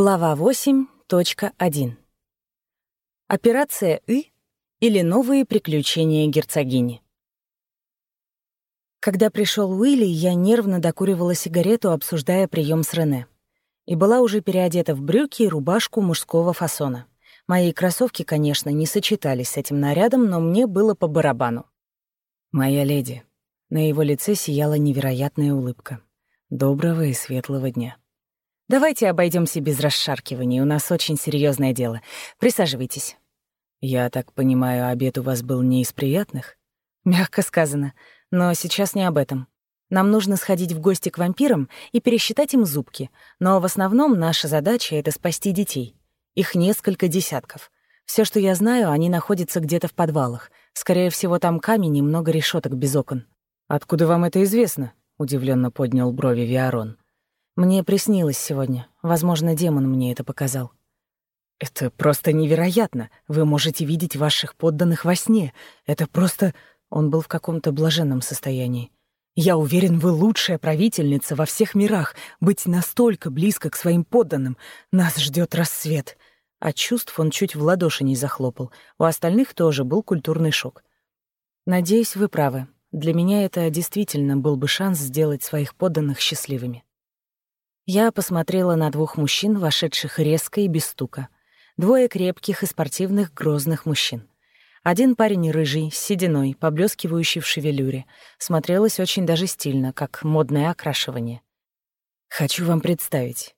Глава 8.1. Операция «И» или новые приключения герцогини. Когда пришел Уилли, я нервно докуривала сигарету, обсуждая прием с Рене. И была уже переодета в брюки и рубашку мужского фасона. Мои кроссовки, конечно, не сочетались с этим нарядом, но мне было по барабану. «Моя леди». На его лице сияла невероятная улыбка. «Доброго и светлого дня». Давайте обойдемся без расшаркиваний, у нас очень серьезное дело. Присаживайтесь. Я так понимаю, обед у вас был не из приятных? Мягко сказано, но сейчас не об этом. Нам нужно сходить в гости к вампирам и пересчитать им зубки, но в основном наша задача — это спасти детей. Их несколько десятков. Все, что я знаю, они находятся где-то в подвалах. Скорее всего, там камень и много решеток без окон. «Откуда вам это известно?» — удивленно поднял брови Виарон. Мне приснилось сегодня. Возможно, демон мне это показал. Это просто невероятно. Вы можете видеть ваших подданных во сне. Это просто... Он был в каком-то блаженном состоянии. Я уверен, вы лучшая правительница во всех мирах. Быть настолько близко к своим подданным. Нас ждет рассвет. От чувств он чуть в ладоши не захлопал. У остальных тоже был культурный шок. Надеюсь, вы правы. Для меня это действительно был бы шанс сделать своих подданных счастливыми. Я посмотрела на двух мужчин, вошедших резко и без стука. Двое крепких и спортивных грозных мужчин. Один парень рыжий, с сединой, поблескивающий в шевелюре. Смотрелось очень даже стильно, как модное окрашивание. Хочу вам представить.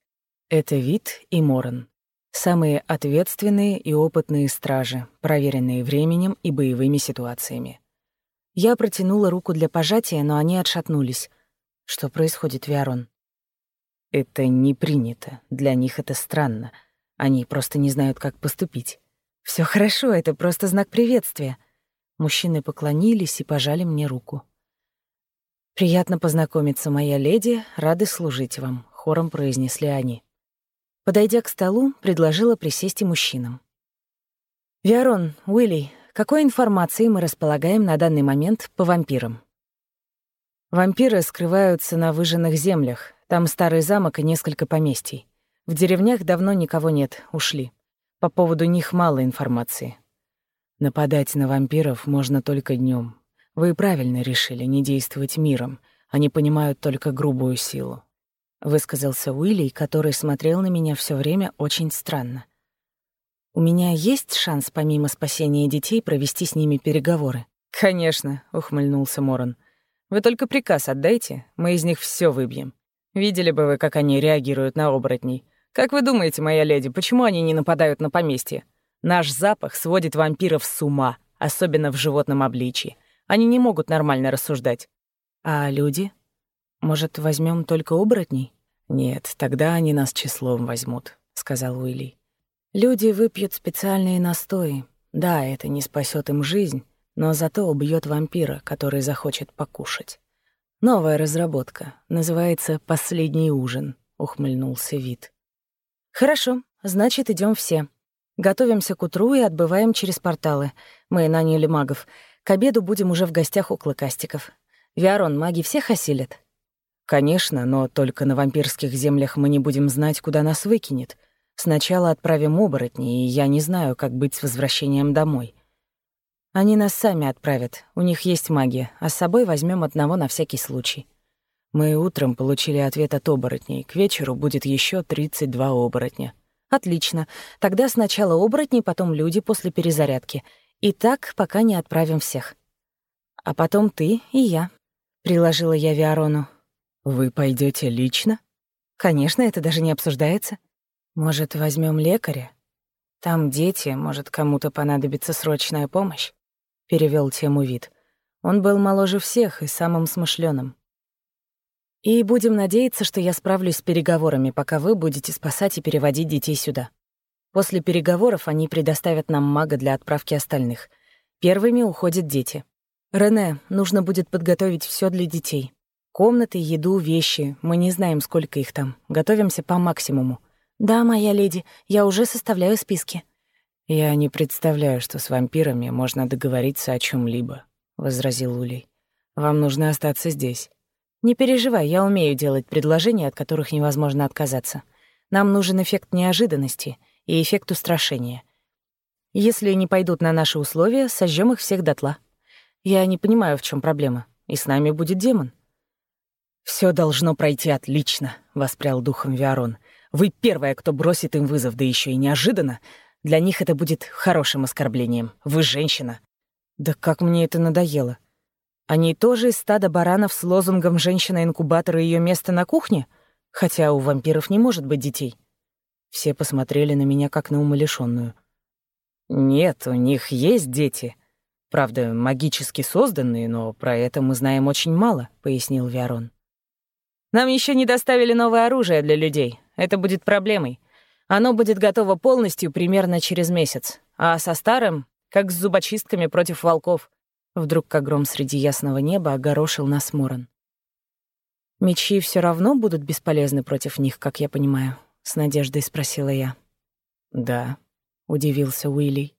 Это Вит и Моран. Самые ответственные и опытные стражи, проверенные временем и боевыми ситуациями. Я протянула руку для пожатия, но они отшатнулись. Что происходит, Виарон? Это не принято. Для них это странно. Они просто не знают, как поступить. Все хорошо, это просто знак приветствия. Мужчины поклонились и пожали мне руку. «Приятно познакомиться, моя леди, рады служить вам», — хором произнесли они. Подойдя к столу, предложила присесть и мужчинам. «Виарон, Уилли, какой информацией мы располагаем на данный момент по вампирам?» «Вампиры скрываются на выжженных землях, там старый замок и несколько поместий. В деревнях давно никого нет, ушли. По поводу них мало информации. Нападать на вампиров можно только днем. Вы правильно решили не действовать миром. Они понимают только грубую силу. Высказался Уилли, который смотрел на меня все время очень странно. «У меня есть шанс, помимо спасения детей, провести с ними переговоры?» «Конечно», — ухмыльнулся Моран. «Вы только приказ отдайте, мы из них все выбьем. Видели бы вы, как они реагируют на оборотней. Как вы думаете, моя леди, почему они не нападают на поместье? Наш запах сводит вампиров с ума, особенно в животном обличии. Они не могут нормально рассуждать. А люди? Может, возьмем только оборотней? Нет, тогда они нас числом возьмут, сказал Уилли. Люди выпьют специальные настои. Да, это не спасет им жизнь, но зато убьет вампира, который захочет покушать. «Новая разработка. Называется «Последний ужин», — ухмыльнулся Вит. «Хорошо, значит, идем все. Готовимся к утру и отбываем через порталы. Мы наняли магов. К обеду будем уже в гостях у клыкастиков. Виарон, маги всех осилят?» «Конечно, но только на вампирских землях мы не будем знать, куда нас выкинет. Сначала отправим оборотни, и я не знаю, как быть с возвращением домой. Они нас сами отправят, у них есть магия, а с собой возьмем одного на всякий случай. Мы утром получили ответ от оборотней, к вечеру будет еще 32 оборотня. Отлично, тогда сначала оборотни, потом люди после перезарядки. И так, пока не отправим всех. А потом ты и я, — приложила я Виарону. Вы пойдете лично? Конечно, это даже не обсуждается. Может, возьмем лекаря? Там дети, может, кому-то понадобится срочная помощь перевел тему вид. Он был моложе всех и самым смышленым. И будем надеяться, что я справлюсь с переговорами, пока вы будете спасать и переводить детей сюда. После переговоров они предоставят нам мага для отправки остальных. Первыми уходят дети. Рене, нужно будет подготовить все для детей. Комнаты, еду, вещи. Мы не знаем, сколько их там. Готовимся по максимуму. Да, моя леди, я уже составляю списки. «Я не представляю, что с вампирами можно договориться о чем либо возразил Улей. «Вам нужно остаться здесь. Не переживай, я умею делать предложения, от которых невозможно отказаться. Нам нужен эффект неожиданности и эффект устрашения. Если не пойдут на наши условия, сожжем их всех дотла. Я не понимаю, в чем проблема. И с нами будет демон. Все должно пройти отлично, воспрял духом Виарон. Вы первая, кто бросит им вызов, да еще и неожиданно. Для них это будет хорошим оскорблением. Вы женщина. Да как мне это надоело. Они тоже из стада баранов с лозунгом «Женщина-инкубатор и ее место на кухне»? Хотя у вампиров не может быть детей. Все посмотрели на меня как на умалишенную. «Нет, у них есть дети. Правда, магически созданные, но про это мы знаем очень мало», — пояснил Виарон. «Нам еще не доставили новое оружие для людей. Это будет проблемой. Оно будет готово полностью примерно через месяц. А со старым — как с зубочистками против волков. Вдруг, как гром среди ясного неба, огорошил нас Моран. «Мечи все равно будут бесполезны против них, как я понимаю?» — с надеждой спросила я. «Да», удивился Уилли.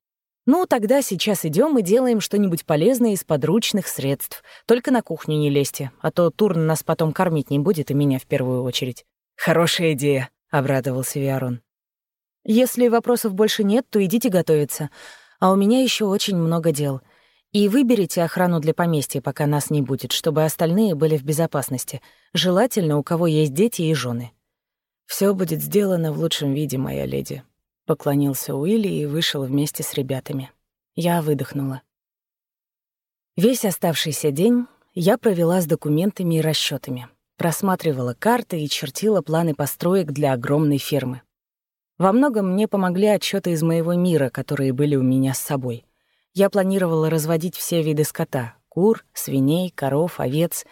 Ну, тогда сейчас идем и делаем что-нибудь полезное из подручных средств. Только на кухню не лезьте, а то Турн нас потом кормить не будет, и меня в первую очередь. Хорошая идея, обрадовался Виарон. Если вопросов больше нет, то идите готовиться. А у меня еще очень много дел. И выберите охрану для поместья, пока нас не будет, чтобы остальные были в безопасности. Желательно, у кого есть дети и жены. Все будет сделано в лучшем виде, моя леди, Поклонился Уилли и вышел вместе с ребятами. Я выдохнула. Весь оставшийся день я провела с документами и расчетами, просматривала карты и чертила планы построек для огромной фермы. Во многом мне помогли отчеты из моего мира, которые были у меня с собой. Я планировала разводить все виды скота — кур, свиней, коров, овец.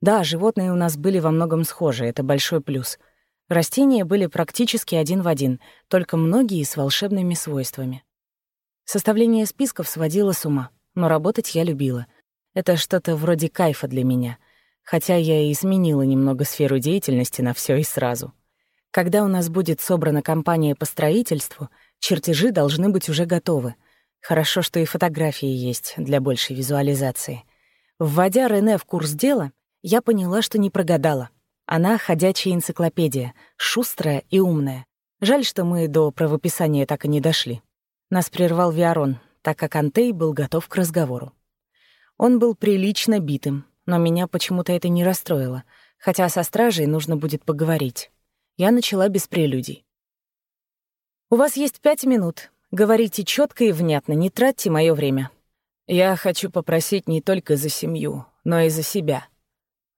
Да, животные у нас были во многом схожи, это большой плюс. Растения были практически один в один, только многие с волшебными свойствами. Составление списков сводило с ума, но работать я любила. Это что-то вроде кайфа для меня, хотя я и изменила немного сферу деятельности на все и сразу. Когда у нас будет собрана компания по строительству, чертежи должны быть уже готовы. Хорошо, что и фотографии есть для большей визуализации. Вводя Рене в курс дела, я поняла, что не прогадала — она — ходячая энциклопедия, шустрая и умная. Жаль, что мы до правописания так и не дошли. Нас прервал Виарон, так как Антей был готов к разговору. Он был прилично битым, но меня почему-то это не расстроило, хотя со стражей нужно будет поговорить. Я начала без прелюдий. «У вас есть пять минут. Говорите четко и внятно, не тратьте мое время. Я хочу попросить не только за семью, но и за себя.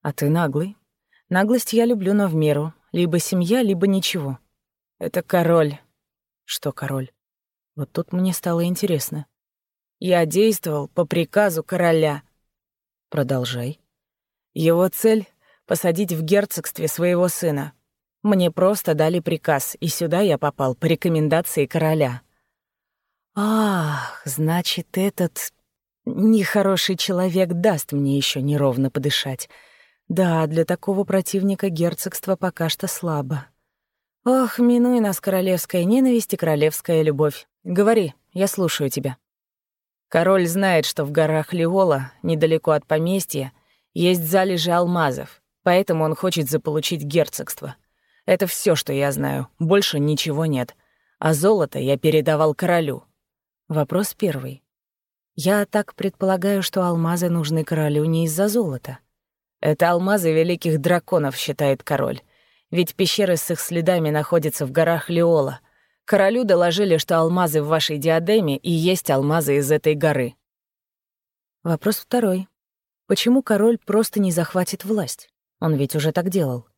А ты наглый. Наглость я люблю, но в меру. Либо семья, либо ничего. Это король. Что король? Вот тут мне стало интересно. Я действовал по приказу короля. Продолжай. Его цель — посадить в герцогстве своего сына. Мне просто дали приказ, и сюда я попал по рекомендации короля. Ах, значит, этот нехороший человек даст мне еще неровно подышать. Да, для такого противника герцогство пока что слабо. Ох, минуй нас королевская ненависть и королевская любовь. Говори, я слушаю тебя. Король знает, что в горах Лиола, недалеко от поместья, есть залежи алмазов, поэтому он хочет заполучить герцогство. Это все, что я знаю, больше ничего нет. А золото я передавал королю. Вопрос первый. Я так предполагаю, что алмазы нужны королю не из-за золота. Это алмазы великих драконов, считает король. Ведь пещеры с их следами находятся в горах Леола. Королю доложили, что алмазы в вашей диадеме и есть алмазы из этой горы. Вопрос второй. Почему король просто не захватит власть? Он ведь уже так делал.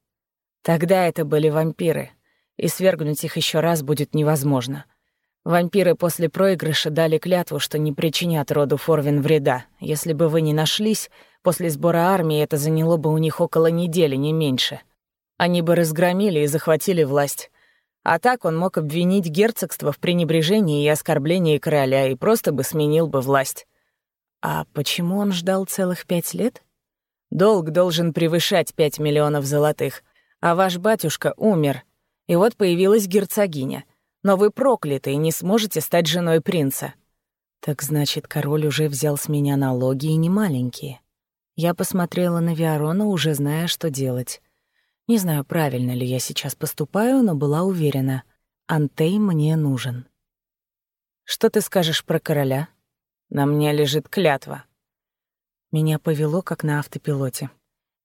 Тогда это были вампиры, и свергнуть их еще раз будет невозможно. Вампиры после проигрыша дали клятву, что не причинят роду Форвин вреда. Если бы вы не нашлись, После сбора армии это заняло бы у них около недели, не меньше. Они бы разгромили и захватили власть. А так он мог обвинить герцогство в пренебрежении и оскорблении короля и просто бы сменил бы власть. А почему он ждал целых пять лет? Долг должен превышать пять миллионов золотых, а ваш батюшка умер. И вот появилась герцогиня. Но вы прокляты и не сможете стать женой принца. Так значит, король уже взял с меня налоги и немаленькие. Я посмотрела на Виарона, уже зная, что делать. Не знаю, правильно ли я сейчас поступаю, но была уверена. Антей мне нужен. «Что ты скажешь про короля? На мне лежит клятва». Меня повело, как на автопилоте.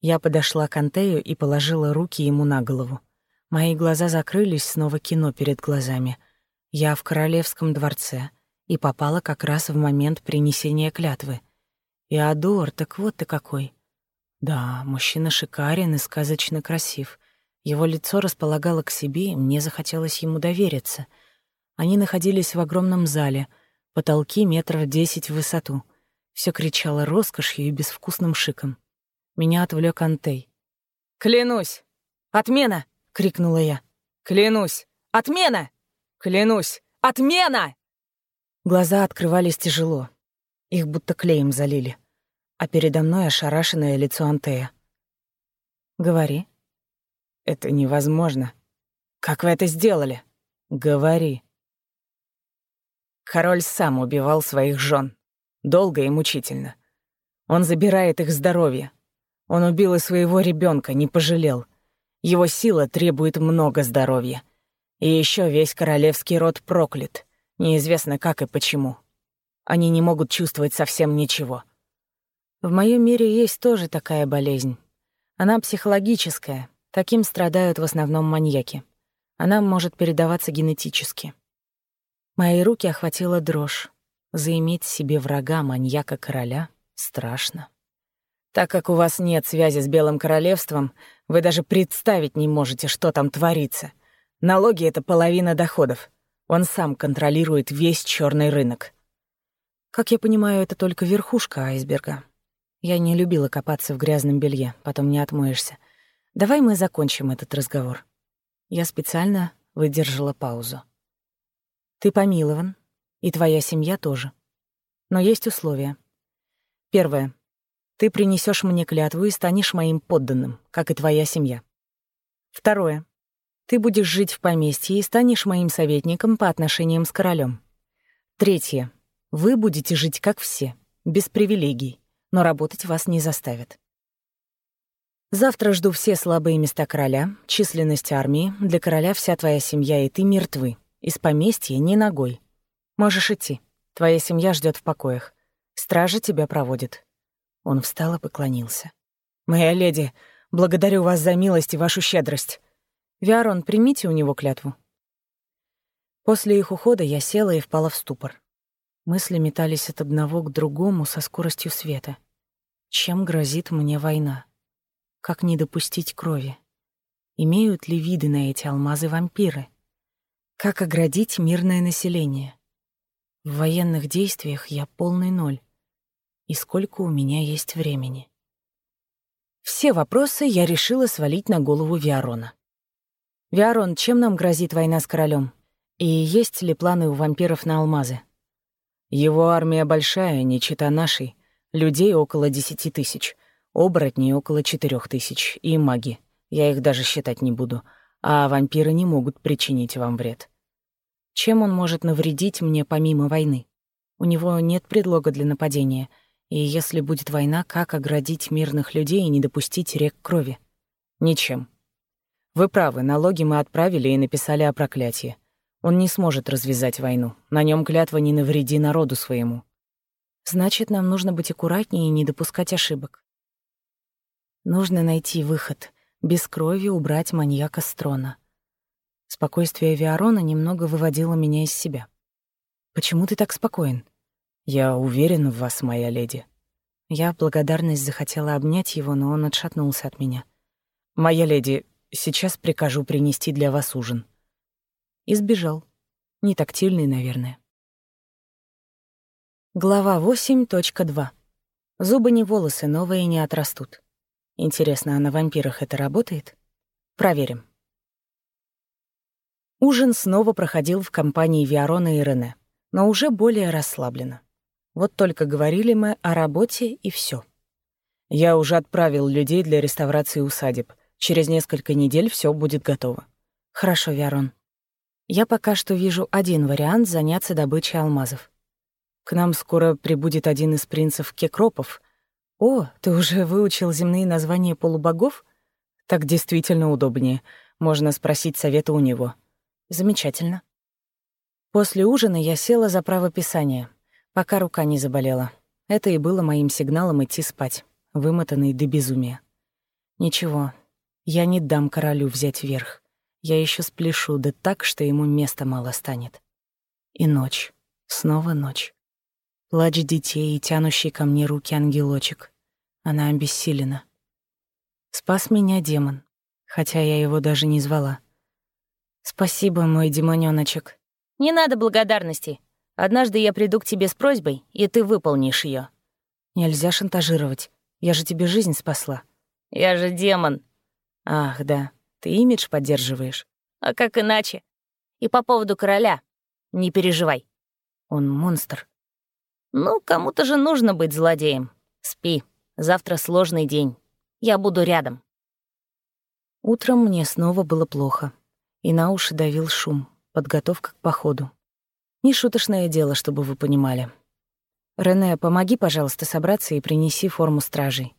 Я подошла к Антею и положила руки ему на голову. Мои глаза закрылись, снова кино перед глазами. Я в королевском дворце и попала как раз в момент принесения клятвы. Иодор, так вот ты какой. Да, мужчина шикарен и сказочно красив. Его лицо располагало к себе, и мне захотелось ему довериться. Они находились в огромном зале, потолки метров десять в высоту. Все кричало роскошью и безвкусным шиком. Меня отвлек Антей. «Клянусь! Отмена!» — крикнула я. «Клянусь! Отмена! Клянусь! Отмена!» Глаза открывались тяжело. Их будто клеем залили а передо мной ошарашенное лицо Антея. «Говори». «Это невозможно. Как вы это сделали?» «Говори». Король сам убивал своих жен. Долго и мучительно. Он забирает их здоровье. Он убил и своего ребенка, не пожалел. Его сила требует много здоровья. И еще весь королевский род проклят. Неизвестно как и почему. Они не могут чувствовать совсем ничего. В моем мире есть тоже такая болезнь. Она психологическая. Таким страдают в основном маньяки. Она может передаваться генетически. Мои руки охватила дрожь. Заиметь себе врага маньяка-короля страшно. Так как у вас нет связи с Белым Королевством, вы даже представить не можете, что там творится. Налоги — это половина доходов. Он сам контролирует весь черный рынок. Как я понимаю, это только верхушка айсберга. Я не любила копаться в грязном белье, потом не отмоешься. Давай мы закончим этот разговор. Я специально выдержала паузу. Ты помилован, и твоя семья тоже. Но есть условия. Первое. Ты принесешь мне клятву и станешь моим подданным, как и твоя семья. Второе. Ты будешь жить в поместье и станешь моим советником по отношениям с королем. Третье. Вы будете жить как все, без привилегий но работать вас не заставят. Завтра жду все слабые места короля, численность армии, для короля вся твоя семья и ты мертвы. Из поместья ни ногой. Можешь идти. Твоя семья ждет в покоях. Стража тебя проводит. Он встал и поклонился. «Моя леди, благодарю вас за милость и вашу щедрость. Виарон, примите у него клятву». После их ухода я села и впала в ступор. Мысли метались от одного к другому со скоростью света. Чем грозит мне война? Как не допустить крови? Имеют ли виды на эти алмазы вампиры? Как оградить мирное население? В военных действиях я полный ноль. И сколько у меня есть времени? Все вопросы я решила свалить на голову Виарона. «Виарон, чем нам грозит война с королем? И есть ли планы у вампиров на алмазы?» Его армия большая, не чита нашей. Людей около десяти тысяч, оборотней около четырех тысяч, и маги. Я их даже считать не буду. А вампиры не могут причинить вам вред. Чем он может навредить мне помимо войны? У него нет предлога для нападения. И если будет война, как оградить мирных людей и не допустить рек крови? Ничем. Вы правы, налоги мы отправили и написали о проклятии. Он не сможет развязать войну. На нем клятва «не навреди народу своему». Значит, нам нужно быть аккуратнее и не допускать ошибок. Нужно найти выход, без крови убрать маньяка с трона. Спокойствие Виарона немного выводило меня из себя. «Почему ты так спокоен?» «Я уверен в вас, моя леди». Я благодарность захотела обнять его, но он отшатнулся от меня. «Моя леди, сейчас прикажу принести для вас ужин». И сбежал. Не тактильный, наверное. Глава 8.2. Зубы не волосы, новые не отрастут. Интересно, а на вампирах это работает? Проверим. Ужин снова проходил в компании Виарона и Рене, но уже более расслабленно. Вот только говорили мы о работе и все. Я уже отправил людей для реставрации усадеб. Через несколько недель все будет готово. Хорошо, Виарон. Я пока что вижу один вариант заняться добычей алмазов. К нам скоро прибудет один из принцев Кекропов. О, ты уже выучил земные названия полубогов? Так действительно удобнее. Можно спросить совета у него. Замечательно. После ужина я села за правописание, пока рука не заболела. Это и было моим сигналом идти спать, вымотанный до безумия. Ничего, я не дам королю взять верх. Я еще спляшу, да так, что ему места мало станет. И ночь. Снова ночь. Плач детей и тянущий ко мне руки ангелочек. Она обессилена. Спас меня демон, хотя я его даже не звала. Спасибо, мой демонёночек. Не надо благодарности. Однажды я приду к тебе с просьбой, и ты выполнишь ее. Нельзя шантажировать. Я же тебе жизнь спасла. Я же демон. Ах, да. Ты имидж поддерживаешь. А как иначе? И по поводу короля. Не переживай. Он монстр. Ну, кому-то же нужно быть злодеем. Спи. Завтра сложный день. Я буду рядом. Утром мне снова было плохо. И на уши давил шум. Подготовка к походу. Нешуточное дело, чтобы вы понимали. «Рене, помоги, пожалуйста, собраться и принеси форму стражей».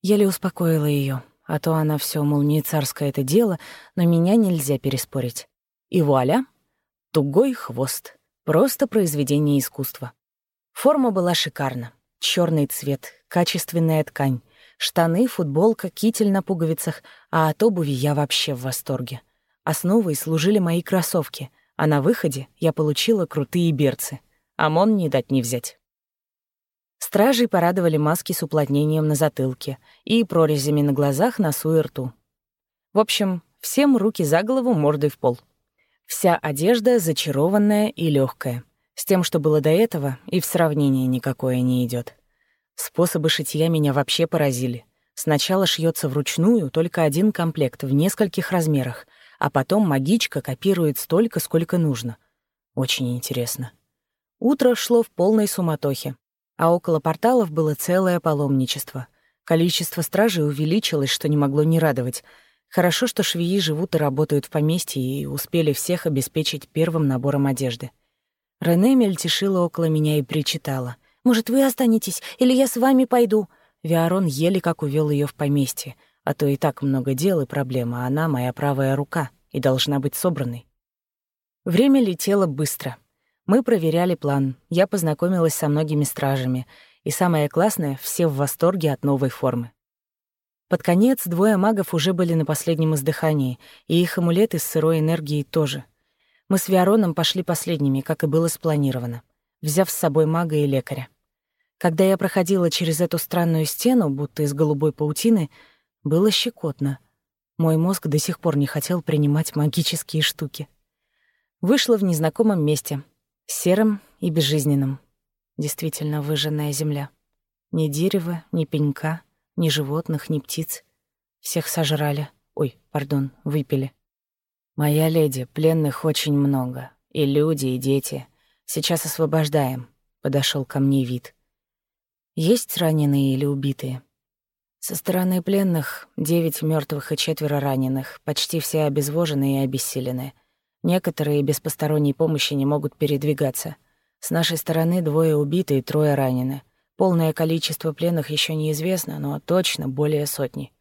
Еле успокоила ее, а то она все, мол, не царское это дело, но меня нельзя переспорить. И вуаля! Тугой хвост. Просто произведение искусства. Форма была шикарна. Черный цвет, качественная ткань, штаны, футболка, китель на пуговицах, а от обуви я вообще в восторге. Основой служили мои кроссовки, а на выходе я получила крутые берцы. ОМОН не дать не взять. Стражей порадовали маски с уплотнением на затылке и прорезями на глазах, носу и рту. В общем, всем руки за голову, мордой в пол. Вся одежда зачарованная и легкая. С тем, что было до этого, и в сравнении никакое не идет. Способы шитья меня вообще поразили. Сначала шьется вручную только один комплект в нескольких размерах, а потом магичка копирует столько, сколько нужно. Очень интересно. Утро шло в полной суматохе, а около порталов было целое паломничество. Количество стражей увеличилось, что не могло не радовать. Хорошо, что швеи живут и работают в поместье и успели всех обеспечить первым набором одежды. Рене мельтешила около меня и причитала. «Может, вы останетесь, или я с вами пойду?» Виарон еле как увел ее в поместье, а то и так много дел и проблем, а она моя правая рука и должна быть собранной. Время летело быстро. Мы проверяли план, я познакомилась со многими стражами, и самое классное — все в восторге от новой формы. Под конец двое магов уже были на последнем издыхании, и их амулеты с сырой энергией тоже — мы с Виароном пошли последними, как и было спланировано, взяв с собой мага и лекаря. Когда я проходила через эту странную стену, будто из голубой паутины, было щекотно. Мой мозг до сих пор не хотел принимать магические штуки. Вышла в незнакомом месте, серым и безжизненным. Действительно выжженная земля. Ни дерева, ни пенька, ни животных, ни птиц. Всех сожрали. Ой, пардон, выпили. «Моя леди, пленных очень много. И люди, и дети. Сейчас освобождаем», — подошел ко мне вид. «Есть раненые или убитые?» Со стороны пленных девять мертвых и четверо раненых, почти все обезвоженные и обессиленные. Некоторые без посторонней помощи не могут передвигаться. С нашей стороны двое убиты и трое ранены. Полное количество пленных еще неизвестно, но точно более сотни.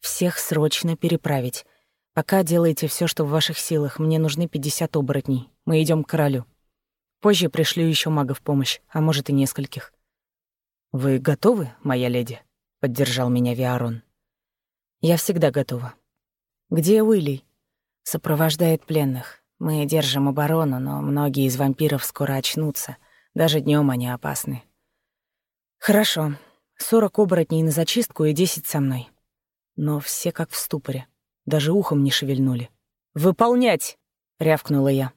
Всех срочно переправить. Пока делайте все, что в ваших силах. Мне нужны 50 оборотней. Мы идем к королю. Позже пришлю еще мага в помощь, а может и нескольких. Вы готовы, моя леди? Поддержал меня Виарон. Я всегда готова. Где Уилли? Сопровождает пленных. Мы держим оборону, но многие из вампиров скоро очнутся. Даже днем они опасны. Хорошо. Сорок оборотней на зачистку и десять со мной. Но все как в ступоре. Даже ухом не шевельнули. «Выполнять!» — рявкнула я.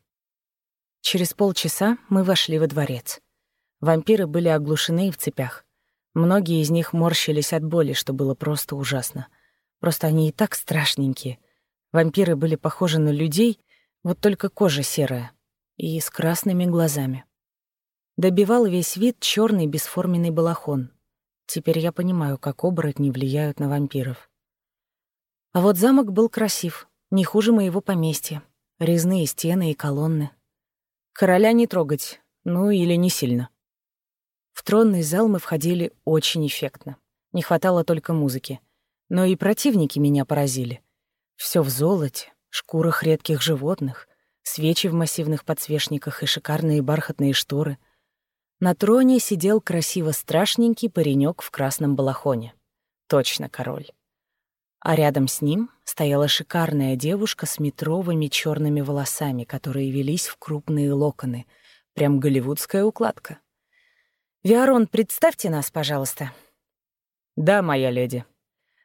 Через полчаса мы вошли во дворец. Вампиры были оглушены и в цепях. Многие из них морщились от боли, что было просто ужасно. Просто они и так страшненькие. Вампиры были похожи на людей, вот только кожа серая и с красными глазами. Добивал весь вид черный бесформенный балахон. Теперь я понимаю, как оборотни влияют на вампиров. А вот замок был красив, не хуже моего поместья. Резные стены и колонны. Короля не трогать, ну или не сильно. В тронный зал мы входили очень эффектно. Не хватало только музыки. Но и противники меня поразили. Все в золоте, шкурах редких животных, свечи в массивных подсвечниках и шикарные бархатные шторы. На троне сидел красиво страшненький паренек в красном балахоне. Точно король. А рядом с ним стояла шикарная девушка с метровыми черными волосами, которые велись в крупные локоны. Прям голливудская укладка. «Виарон, представьте нас, пожалуйста». «Да, моя леди.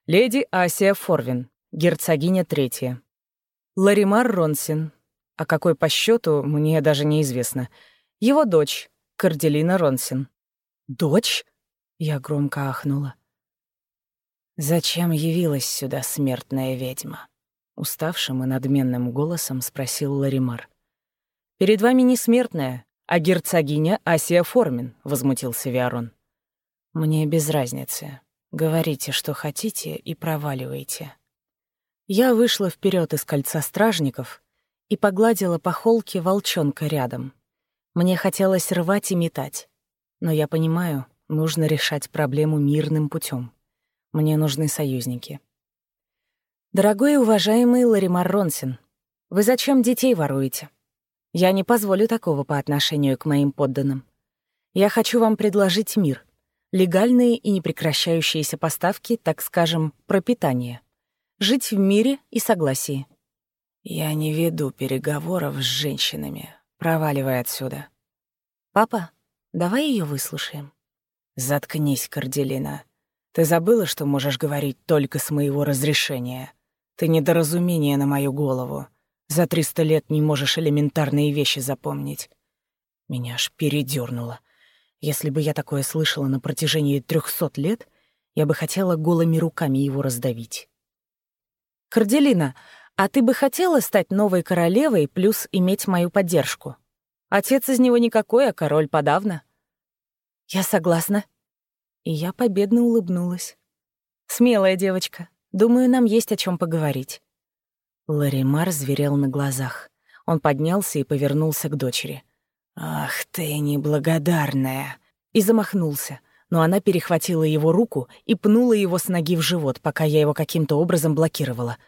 Леди Асия Форвин, герцогиня третья. Ларимар Ронсин, а какой по счету мне даже неизвестно. Его дочь, Карделина Ронсин». «Дочь?» — я громко ахнула. «Зачем явилась сюда смертная ведьма?» — уставшим и надменным голосом спросил Ларимар. «Перед вами не смертная, а герцогиня Асия Формин», — возмутился Виарон. «Мне без разницы. Говорите, что хотите, и проваливайте». Я вышла вперед из кольца стражников и погладила по холке волчонка рядом. Мне хотелось рвать и метать, но я понимаю, нужно решать проблему мирным путем. Мне нужны союзники. Дорогой и уважаемый Ларимар Ронсин, вы зачем детей воруете? Я не позволю такого по отношению к моим подданным. Я хочу вам предложить мир, легальные и непрекращающиеся поставки, так скажем, пропитания. Жить в мире и согласии. Я не веду переговоров с женщинами. Проваливай отсюда. Папа, давай ее выслушаем. Заткнись, Карделина. Ты забыла, что можешь говорить только с моего разрешения? Ты недоразумение на мою голову. За триста лет не можешь элементарные вещи запомнить. Меня аж передёрнуло. Если бы я такое слышала на протяжении трехсот лет, я бы хотела голыми руками его раздавить. «Карделина, а ты бы хотела стать новой королевой плюс иметь мою поддержку? Отец из него никакой, а король подавно». «Я согласна», и я победно улыбнулась. «Смелая девочка. Думаю, нам есть о чем поговорить». Ларимар зверел на глазах. Он поднялся и повернулся к дочери. «Ах ты неблагодарная!» И замахнулся, но она перехватила его руку и пнула его с ноги в живот, пока я его каким-то образом блокировала.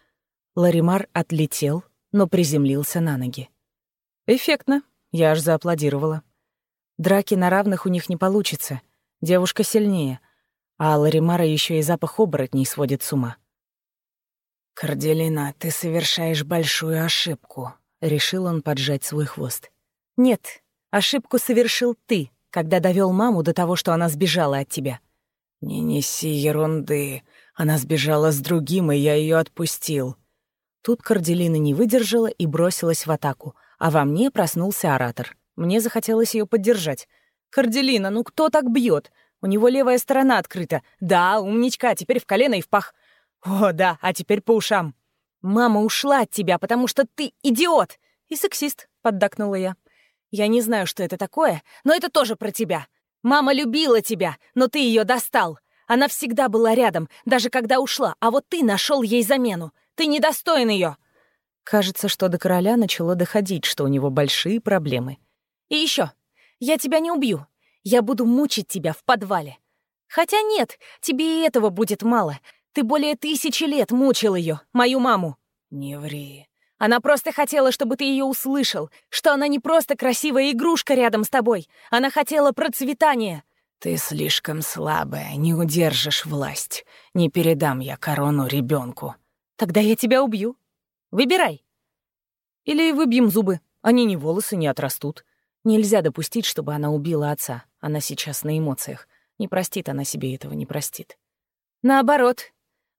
Ларимар отлетел, но приземлился на ноги. «Эффектно», — я аж зааплодировала. «Драки на равных у них не получится», — Девушка сильнее, а Ларимара еще и запах оборотней сводит с ума. «Карделина, ты совершаешь большую ошибку», — решил он поджать свой хвост. «Нет, ошибку совершил ты, когда довел маму до того, что она сбежала от тебя». «Не неси ерунды. Она сбежала с другим, и я ее отпустил». Тут Карделина не выдержала и бросилась в атаку, а во мне проснулся оратор. Мне захотелось ее поддержать — «Карделина, ну кто так бьет? У него левая сторона открыта. Да, умничка, теперь в колено и в пах. О, да, а теперь по ушам. Мама ушла от тебя, потому что ты идиот и сексист», — поддакнула я. «Я не знаю, что это такое, но это тоже про тебя. Мама любила тебя, но ты ее достал. Она всегда была рядом, даже когда ушла, а вот ты нашел ей замену. Ты недостоин ее. Кажется, что до короля начало доходить, что у него большие проблемы. И еще, я тебя не убью. Я буду мучить тебя в подвале. Хотя нет, тебе и этого будет мало. Ты более тысячи лет мучил ее, мою маму. Не ври. Она просто хотела, чтобы ты ее услышал, что она не просто красивая игрушка рядом с тобой. Она хотела процветания. Ты слишком слабая, не удержишь власть. Не передам я корону ребенку. Тогда я тебя убью. Выбирай. Или выбьем зубы. Они ни волосы не отрастут. Нельзя допустить, чтобы она убила отца. Она сейчас на эмоциях. Не простит она себе этого, не простит. Наоборот.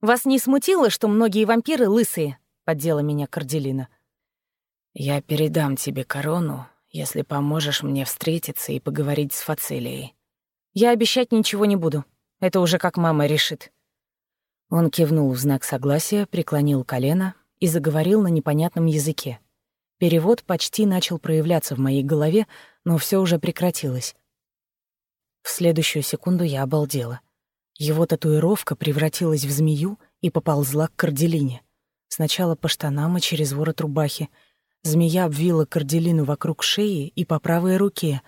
Вас не смутило, что многие вампиры лысые? Поддела меня Карделина. Я передам тебе корону, если поможешь мне встретиться и поговорить с Фацилией. Я обещать ничего не буду. Это уже как мама решит. Он кивнул в знак согласия, преклонил колено и заговорил на непонятном языке. Перевод почти начал проявляться в моей голове, но все уже прекратилось. В следующую секунду я обалдела. Его татуировка превратилась в змею и поползла к Корделине. Сначала по штанам и через ворот рубахи. Змея обвила Корделину вокруг шеи и по правой руке.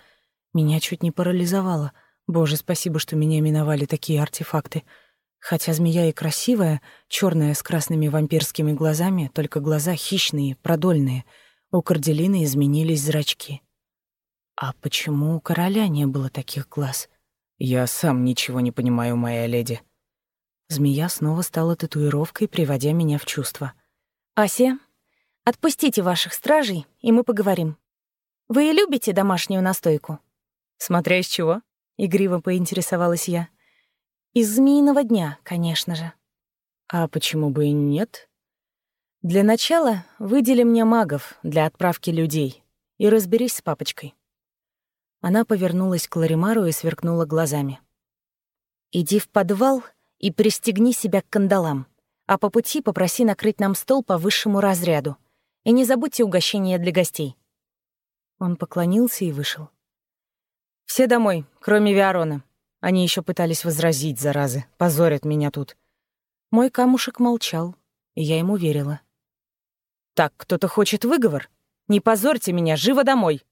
Меня чуть не парализовало. Боже, спасибо, что меня миновали такие артефакты. Хотя змея и красивая, черная с красными вампирскими глазами, только глаза хищные, продольные. У Корделины изменились зрачки. А почему у короля не было таких глаз? Я сам ничего не понимаю, моя леди. Змея снова стала татуировкой, приводя меня в чувство. «Ася, отпустите ваших стражей, и мы поговорим. Вы любите домашнюю настойку?» «Смотря из чего?» — игриво поинтересовалась я. «Из змеиного дня, конечно же». «А почему бы и нет?» «Для начала выдели мне магов для отправки людей и разберись с папочкой». Она повернулась к Ларимару и сверкнула глазами. «Иди в подвал и пристегни себя к кандалам, а по пути попроси накрыть нам стол по высшему разряду. И не забудьте угощение для гостей». Он поклонился и вышел. «Все домой, кроме Виарона. Они еще пытались возразить, заразы, позорят меня тут». Мой камушек молчал, и я ему верила. «Так, кто-то хочет выговор? Не позорьте меня, живо домой!»